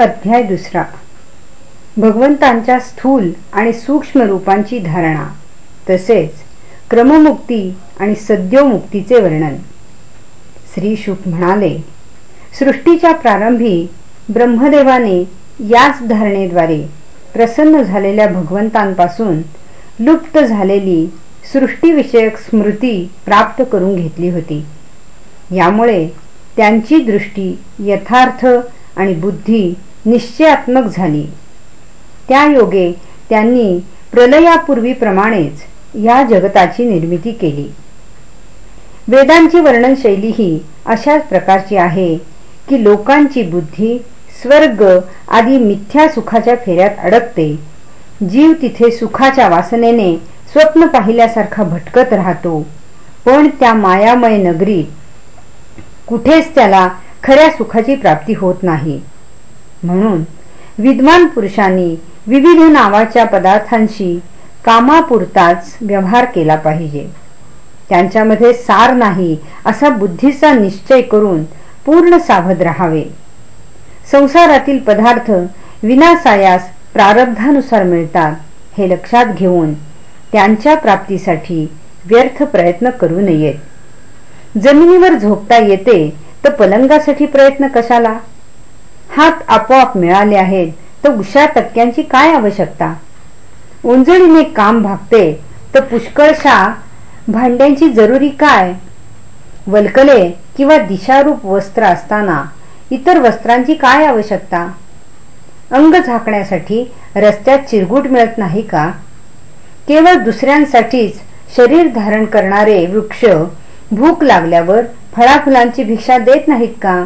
अध्याय दुसरा. भगवंतांच्या स्थूल आणि सूक्ष्म रूपांची धारणा. तसेच क्रममुक्ती आणि सद्योमुक्तीचे वर्णन. श्री शुक म्हणाले सृष्टीच्या प्रारंभी ब्रह्मदेवाने याच धारणेद्वारे प्रसन्न झालेल्या भगवंतांपासून लुप्त झालेली सृष्टीविषयक स्मृती प्राप्त करून घेतली होती. यामुळे त्यांची दृष्टी यथार्थ आणि बुद्धी निश्चयात्मक झाली. त्या योगे त्यांनी प्रलयापूर्वीप्रमाणेच या जगताची निर्मिती केली. वेदांची वर्णनशैली ही अशाच प्रकारची आहे की लोकांची बुद्धी स्वर्ग आदी मिथ्या सुखाच्या फेऱ्यात अडकते. जीव तिथे सुखाच्या वासनेने स्वप्न पाहिल्यासारखा भटकत राहतो. पण त्या मायामय नगरीत कुठेच त्याला खऱ्या सुखाची प्राप्ती होत नाही. म्हणून विद्वान पुरुषांनी विविध नावाच्या पदार्थांशी कामापुरताच व्यवहार केला पाहिजे. त्यांच्यामध्ये सार नाही असा बुद्धीचा निश्चय करून पूर्ण सावध राहावे. संसारातील पदार्थ विनासायास प्रारब्धानुसार मिळतात हे लक्षात घेऊन त्यांच्या प्राप्तीसाठी व्यर्थ प्रयत्न करू नयेत. जमिनीवर झोपता येते तर पलंगासाठी प्रयत्न कशाला? हात आपोआप मिळाले आहेत तर उशा टक्क्यांची काय आवश्यकता? ओंजळीने काम भागते तर पुष्कळशा भांड्यांची जरुरी काय? वलकले किंवा दिशारूप वस्त्र असताना इतर वस्त्रांची काय आवश्यकता? अंग झाकण्यासाठी रस्त्यात चिरगूट मिळत नाही का? केवळ दुसऱ्यांसाठीच शरीर धारण करणारे वृक्ष भूक लागल्यावर फळाफुलांची भिक्षा देत नाहीत का?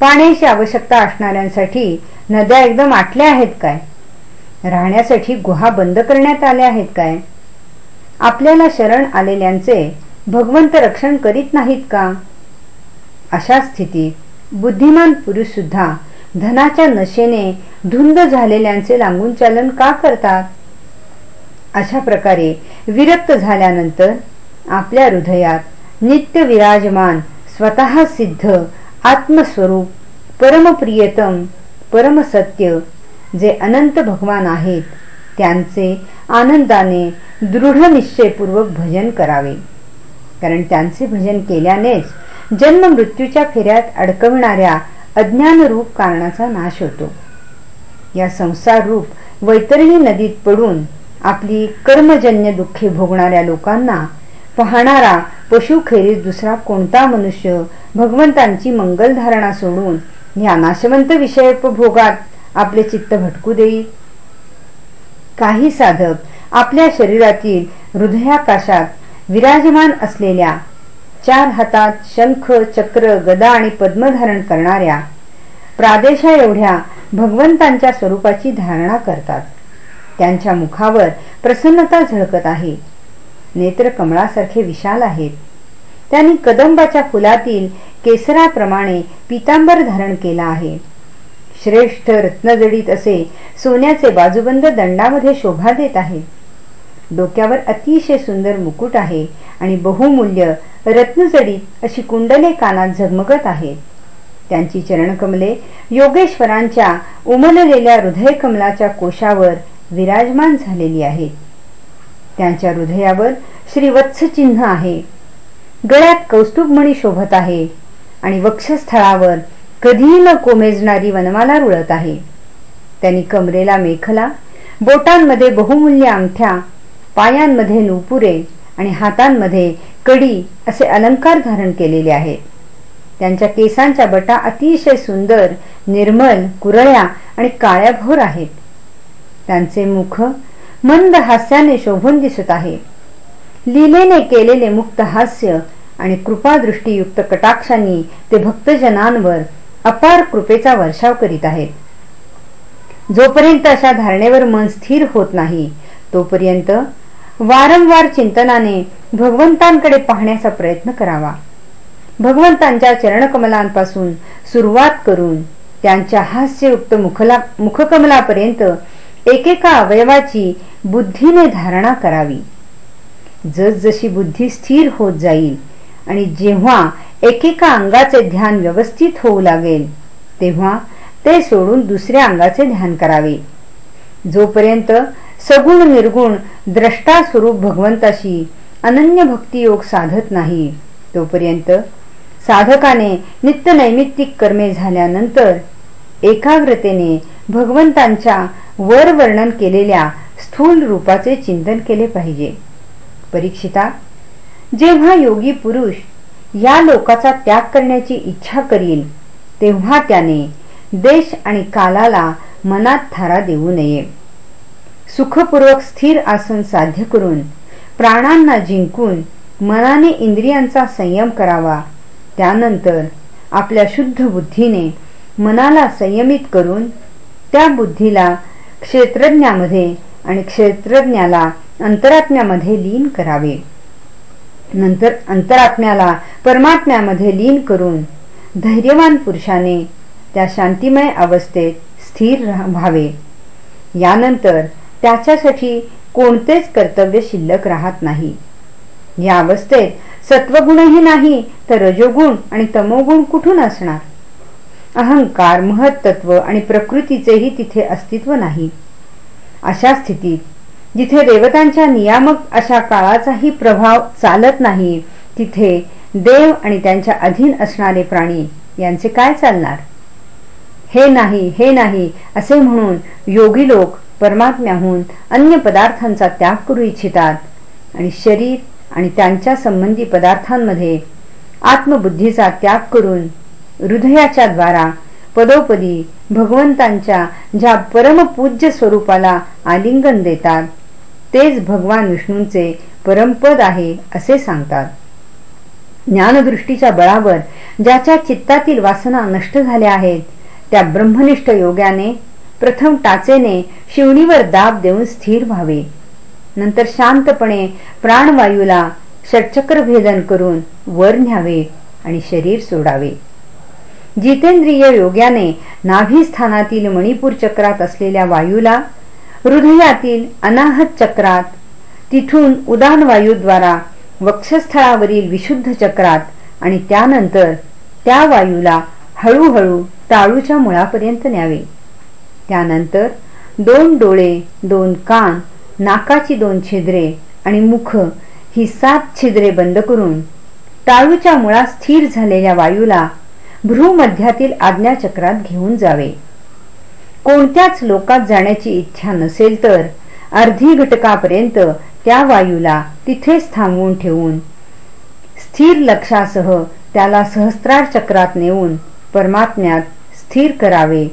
पाण्याची आवश्यकता असणाऱ्यांसाठी नद्या एकदम आटल्या आहेत काय? राहण्यासाठी गुहा बंद करण्यात आल्या आहेत काय? आपल्याला शरण आलेल्यांचे भगवंत रक्षण करीत नाहीत का? अशा स्थितीत बुद्धिमान पुरुष सुद्धा धनाच्या नशेने धुंद झालेल्यांचे लांबून चालन का करतात? अशा प्रकारे विरक्त झाल्यानंतर आपल्या हृदयात नित्य विराजमान स्वतः सिद्ध आत्मस्वरूप परमप्रियतम परमसत्य जे अनंत भगवान आहेत त्यांचे आनंदाने दृढ निश्चयपूर्वक भजन करावे. कारण त्यांचे भजन केल्यानेच जन्म मृत्यूच्या फेऱ्यात अडकविणाऱ्या अज्ञानरूप कारणाचा नाश होतो. या संसार रूप वैतरणी नदीत पडून आपली कर्मजन्य दुःखे भोगणाऱ्या लोकांना पाहणारा पशुखेरीज दुसरा कोणता मनुष्य भगवंतांची मंगलधारणा सोडून या नाशवंत विषयोपभोगात आपले चित्त भटकू देईल? काही साधक आपल्या शरीरातील हृदयाकाशात विराजमान असलेल्या चार हातात शंख चक्र गदा आणि पद्म धारण करणाऱ्या प्रादेशा एवढ्या भगवंतांच्या स्वरूपाची धारणा करतात. त्यांच्या मुखावर प्रसन्नता झळकत आहे. नेत्र कमळासारखे विशाल आहेत. त्यांनी कदंबाच्या फुलातील केसराप्रमाणे पितांबर धारण केला आहे. श्रेष्ठ रत्नजडीत असे सोन्याचे बाजूबंद दंडामध्ये शोभा देत आहे. डोक्यावर अतिशय सुंदर मुकुट आहे आणि बहुमूल्य रत्नजडीत अशी कुंडले कानात झगमगत आहेत. त्यांची चरणकमले योगेश्वरांच्या उमललेल्या हृदयकमलाच्या कोशावर विराजमान झालेली आहेत. त्यांच्या हृदयावर श्रीवत्स चिन्ह आहे. गळ्यात कौस्तुभमणी शोभत आहे आणि वक्षस्थळावर कधीही न कोमेजणारी वनमाला रुळत आहे. त्यांनी कमरेला मेखला बोटांमध्ये बहुमूल्य अंगठ्या पायांमध्ये नुपुरे आणि हातांमध्ये कडी असे अलंकार धारण केलेले आहेत. त्यांच्या केसांच्या बटा अतिशय सुंदर निर्मल कुरळ्या आणि काळ्याभोर आहेत. त्यांचे मुख मंद हास्याने शोभून दिसत आहे. लीलेने केलेले मुक्त हास्य आणि कृपादृष्टीयुक्त कटाक्षांनी ते भक्तजनांवर अपार कृपेचा वर्षाव करीत आहेत. जोपर्यंत अशा धारणेवर मन स्थिर होत नाही तोपर्यंत वारंवार चिंतनाने भगवंतांकडे पाहण्याचा प्रयत्न करावा. भगवंतांच्या चरणकमलांपासून सुरुवात करून त्यांच्या हास्ययुक्त मुखला मुखकमलापर्यंत एकेका अवयवाची बुद्धीने धारणा करावी. जसजशी बुद्धी स्थिर होत जाईल आणि जेव्हा एकेका अंगाचे ध्यान व्यवस्थित होऊ लागेल तेव्हा ते सोडून दुसऱ्या अंगाचे ध्यान करावे. जोपर्यंत सगुण निर्गुण द्रष्टा स्वरूप भगवंताशी अनन्य भक्तियोग साधत नाही तोपर्यंत साधकाने नित्य नैमित्तिक कर्मे झाल्यानंतर एकाग्रतेने भगवंतांच्या वर वर्णन केलेल्या स्थूल रूपाचे चिंतन केले पाहिजे. परीक्षिता जेव्हा योगी पुरुष या लोकाचा त्याग करण्याची इच्छा करील तेव्हा त्याने देश आणि कालाला मनात थारा देऊ नये. सुखपूर्वक स्थिर आसन साध्य करून प्राणांना जिंकून मनाने इंद्रियांचा संयम करावा. त्यानंतर आपल्या शुद्ध बुद्धीने मनाला संयमित करून त्या बुद्धीला क्षेत्रज्ञामध्ये आणि क्षेत्रज्ञाला अंतरात्म्यामध्ये लीन करावे. नंतर अंतरात्म्याला परमात्म्यामध्ये लीन करून धैर्यवान पुरुषाने त्या शांतिमय अवस्थेत स्थिर व्हावे. यानंतर त्याच्यासाठी कोणतेच कर्तव्य शिल्लक राहत नाही. या अवस्थेत सत्वगुणही नाही तर रजोगुण आणि तमोगुण कुठून असणार? अहंकार महत्त्व आणि प्रकृतीचेही तिथे अस्तित्व नाही. अशा स्थितीत जिथे देवतांच्या नियामक अशा काळाचाही प्रभाव चालत नाही तिथे देव आणि त्यांच्या अधीन असणारे प्राणी यांचे काय चालणार? हे नाही हे नाही असे म्हणून योगी लोक परमात्म्याहून अन्य पदार्थांचा त्याग करू इच्छितात आणि शरीर आणि त्यांच्या संबंधी पदार्थांमध्ये आत्मबुद्धीचा त्याग करून हृदयाच्या द्वारा पदोपदी भगवंतांच्या ज्या परमपूज्य स्वरूपाला आलिंगन देतात तेच भगवान विष्णूंचे परमपद आहे असे सांगतात. ज्ञानदृष्टीच्या बळावर ज्याच्या चित्तातील वासना नष्ट झाल्या आहेत त्या ब्रह्मनिष्ठ योग्याने प्रथम टाचेने शिवणीवर दाब देऊन स्थिर व्हावे. नंतर शांतपणे प्राणवायूला षटचक्र भेदन करून वर न्यावे आणि शरीर सोडावे. जितेंद्रिय योग्याने नाभी स्थानातील मणिपूर चक्रात असलेल्या वायूला हृदयातील अनाहत चक्रात तिथून उदान वायूद्वारा वक्षस्थळावरील विशुद्ध चक्रात आणि त्यानंतर त्या वायूला हळूहळू टाळूच्या मुळापर्यंत न्यावे. त्यानंतर दोन डोळे दोन कान नाकाची दोन छिद्रे आणि मुख ही सात छिद्रे बंद करून टाळूच्या मुळात स्थिर झालेल्या वायूला भ्रूमध्यातील आज्ञाचक्रात घेऊन जावे. कोणत्याच लोकात जाण्याची इच्छा नसेल तर अर्धी घटकापर्यंत त्या वायूला तिथेच थांबवून ठेवून स्थिर लक्षासह त्याला सहस्त्रार चक्रात नेऊन परमात्म्यात स्थिर करावे.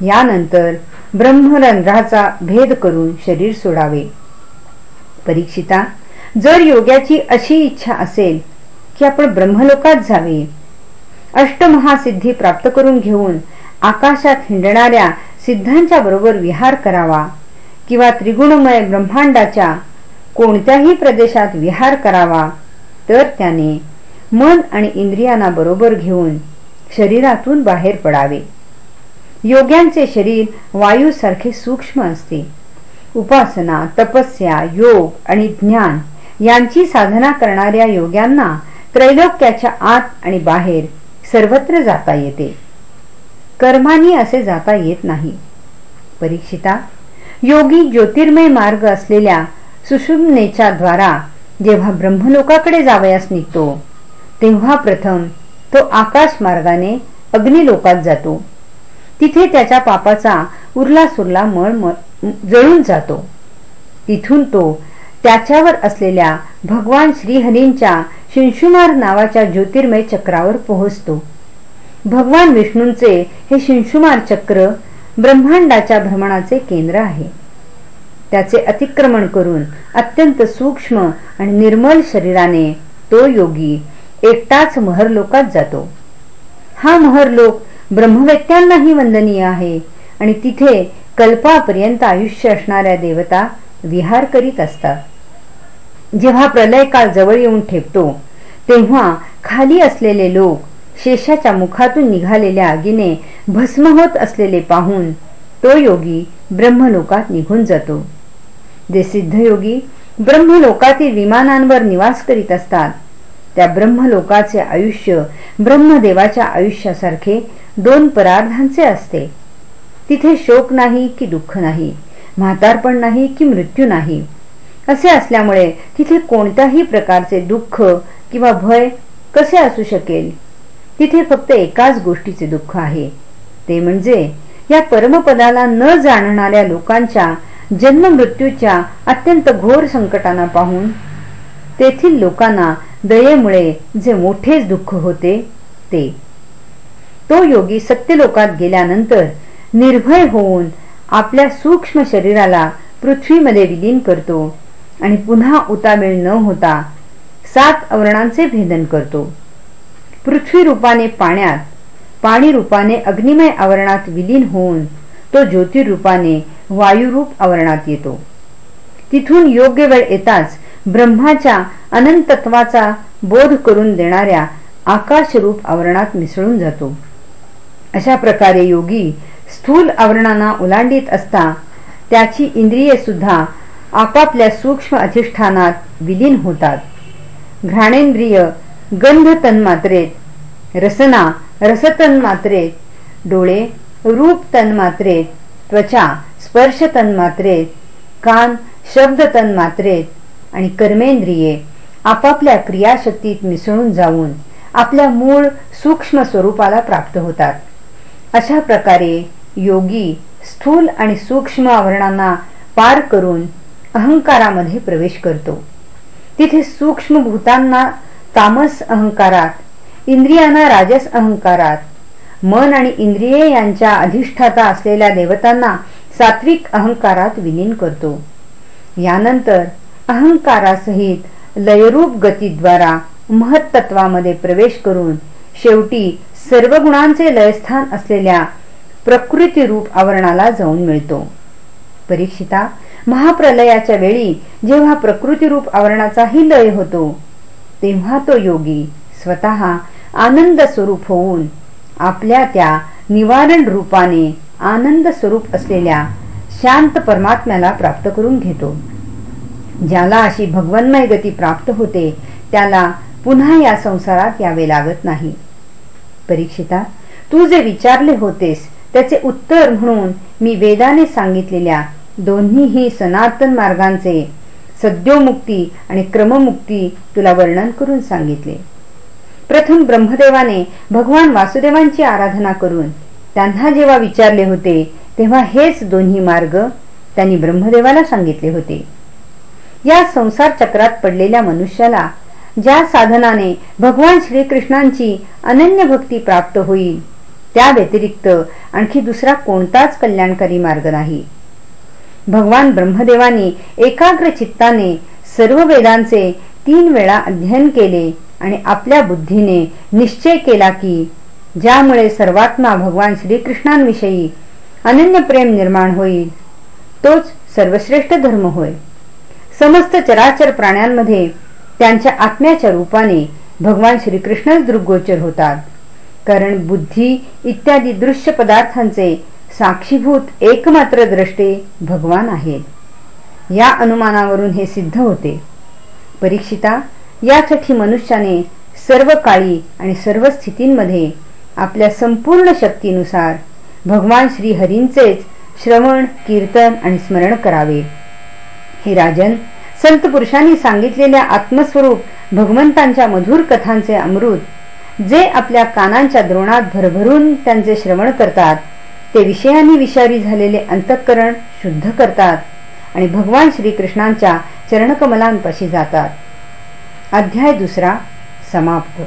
यानंतर ब्रह्मरंध्राचा भेद करून शरीर सोडावे. परीक्षिता जर योग्याची अशी इच्छा असेल की आपण ब्रह्मलोकात जावे अष्टमहासिद्धी प्राप्त करून घेऊन आकाशात हिंडणाऱ्या सिद्धांच्या बरोबर विहार करावा किंवा त्रिगुणमय ब्रह्मांडाच्या कोणत्याही प्रदेशात विहार करावा तर त्याने मन आणि इंद्रियांना बरोबर घेऊन शरीरातून बाहेर पडावे. योग्यांचे शरीर वायूसारखे सूक्ष्म असते. उपासना तपस्या योग आणि ज्ञान यांची साधना करणाऱ्या योग्यांना त्रैलोक्याच्या आत आणि बाहेर सर्वत्र जाता येते. कर्मानी असे जाता येत नाही. परीक्षिता योगी ज्योतिर्मय मार्ग असलेल्या सुषुम्नेच्या द्वारा जेव्हा ब्रह्मलोकाकडे जावयास निघतो तेव्हा प्रथम तो आकाश मार्गाने अग्निलोकात जातो. तिथे त्याच्या पापाचा उरला सुरला मळ जळून जातो. तिथून तो त्याच्यावर असलेल्या भगवान श्रीहरींच्या शिंशुमार नावाच्या ज्योतिर्मय चक्रावर पोहोचतो. भगवान विष्णूंचे हे शिंशुमार चक्र ब्रह्मांडाच्या भ्रमणाचे केंद्र आहे. त्याचे अतिक्रमण करून अत्यंत सूक्ष्म आणि निर्मल शरीराने तो योगी एकटाच महरलोकात जातो. हा महरलोक ब्रह्मवेत्यांनाही वंदनीय आहे आणि तिथे कल्पापर्यंत आयुष्य असणाऱ्या देवता विहार करीत असतात. जेव्हा प्रलय काळ जवळ येऊन ठेपतो तेव्हा खाली असलेले लोक शेषाच्या मुखातून निघालेल्या आगीने भस्म होत असलेले पाहून तो योगी ब्रह्मलोकात निघून जातो. जे सिद्धयोगी ब्रह्मलोकातील विमानांवर निवास करीत असतात त्या ब्रह्मलोकाचे आयुष्य ब्रह्मदेवाच्या आयुष्यासारखे दोन परार्धांचे असते. तिथे शोक नाही की दुःख नाही म्हातारपण नाही की मृत्यू नाही. असे असल्यामुळे तिथे कोणत्याही प्रकारचे दुःख किंवा भय कसे असू शकेल? तिथे फक्त एकाच गोष्टीचे दुःख आहे. ते म्हणजे या परमपदाला न जाणणाऱ्या लोकांच्या जन्म मृत्यूच्या अत्यंत घोर संकटांना पाहून तेथील लोकांना दयेमुळे जे मोठेच दुःख होते ते. तो योगी सत्यलोकात गेल्यानंतर निर्भय होऊन आपल्या सूक्ष्म शरीराला पृथ्वीमध्ये विलीन करतो. आणि पुन्हा उतामेळ न होता सात अवर्णांचे भेदन करतो. पृथ्वी रूपाने पाण्यात पाणी रूपाने अग्निमय आवरणात विलीन होऊन तो ज्योतिरूपाने वायुरूप आवरणात येतो. तिथून योग्य वेळ येताच ब्रह्माच्या अनंतत्वाचा बोध करून देणाऱ्या आकाशरूप आवरणात मिसळून जातो. अशा प्रकारे योगी स्थूल आवरणांना ओलांडीत असता त्याची इंद्रिये सुद्धा आपापल्या सूक्ष्म अधिष्ठानात विलीन होतात. घ्राणेंद्रिय गंध तन्मात्रेत रसना रसतन्मात्रेत डोळे रूप तन्मात्रेत त्वचा स्पर्श तन्मात्रेत कान शब्द तन्मात्रेत आणि कर्मेंद्रिये आपापल्या क्रियाशक्तीत मिसळून जाऊन आपल्या मूळ सूक्ष्म स्वरूपाला प्राप्त होतात. अशा प्रकारे योगी स्थूल आणि सूक्ष्म आवरणांना पार करून अहंकारामध्ये प्रवेश करतो. तिथे सूक्ष्म भूतांना तामस अहंकारात इंद्रियांना राजस अहंकारात मन आणि इंद्रिये यांच्या अधिष्ठाता असलेल्या देवतांना सात्विक अहंकारात विलीन करतो. यानंतर अहंकारासहित लयरूप गतीद्वारा महत्त्वामध्ये प्रवेश करून शेवटी सर्व गुणांचे लयस्थान असलेल्या प्रकृतीरूप आवरणाला जाऊन मिळतो. परीक्षिता महाप्रलयाच्या वेळी जेव्हा प्रकृती रूप आवरणाचाही लय होतो तेव्हा तो योगी स्वतः आनंद स्वरूप होऊन आपल्या त्या निवारण रूपाने आनंद स्वरूप असलेल्या शांत परमात्म्याला प्राप्त करून घेतो. ज्याला अशी भगवन्मय गती प्राप्त होते त्याला पुन्हा या संसारात यावे लागत नाही. परीक्षिता तू जे विचारले होतेस त्याचे उत्तर म्हणून मी वेदाने सांगितलेल्या दोन्हीही सनातन मार्गांचे सद्योमुक्ती आणि क्रममुक्ती तुला वर्णन करून सांगितले. प्रथम ब्रह्मदेवाने भगवान वासुदेवांची आराधना करून त्यांना जेव्हा विचारले होते तेव्हा हेच दोन्ही मार्ग त्यांनी ब्रह्मदेवाला सांगितले होते. या संसार चक्रात पडलेल्या मनुष्याला ज्या साधनाने भगवान श्रीकृष्णांची अनन्य भक्ती प्राप्त होईल त्या व्यतिरिक्त आणखी दुसरा कोणताच कल्याणकारी मार्ग नाही. भगवान ब्रह्मदेवानी एकाग्र चित्ताने सर्व वेदांचे तीन वेळा अध्ययन केले आणि आपल्या बुद्धीने निश्चय केला की ज्यामुळे सर्वात्मा भगवान श्रीकृष्णांविषयी अनन्य प्रेम निर्माण होईल. तोच सर्वश्रेष्ठ धर्म होय. समस्त चराचर प्राण्यांमध्ये त्यांच्या आत्म्याच्या रूपाने भगवान श्रीकृष्णच दृग्गोचर होतात. कारण बुद्धी इत्यादी दृश्य पदार्थांचे साक्षीभूत एकमात्र द्रष्टे भगवान आहेत या अनुमानावरून हे सिद्ध होते. परीक्षिता यासाठी मनुष्याने सर्व काळी आणि सर्व स्थितींमध्ये आपल्या संपूर्ण शक्तीनुसार भगवान श्रीहरींचेच श्रवण कीर्तन आणि स्मरण करावे. हे राजन संत पुरुषांनी सांगितलेल्या आत्मस्वरूप भगवंतांच्या मधुर कथांचे अमृत जे आपल्या कानांच्या द्रोणात भरभरून त्यांचे श्रवण करतात ते विषयांनी विषारी झालेले अंतःकरण शुद्ध करतात आणि भगवान श्रीकृष्णांच्या चरणकमलांपाशी जातात. अध्याय दुसरा समाप्त.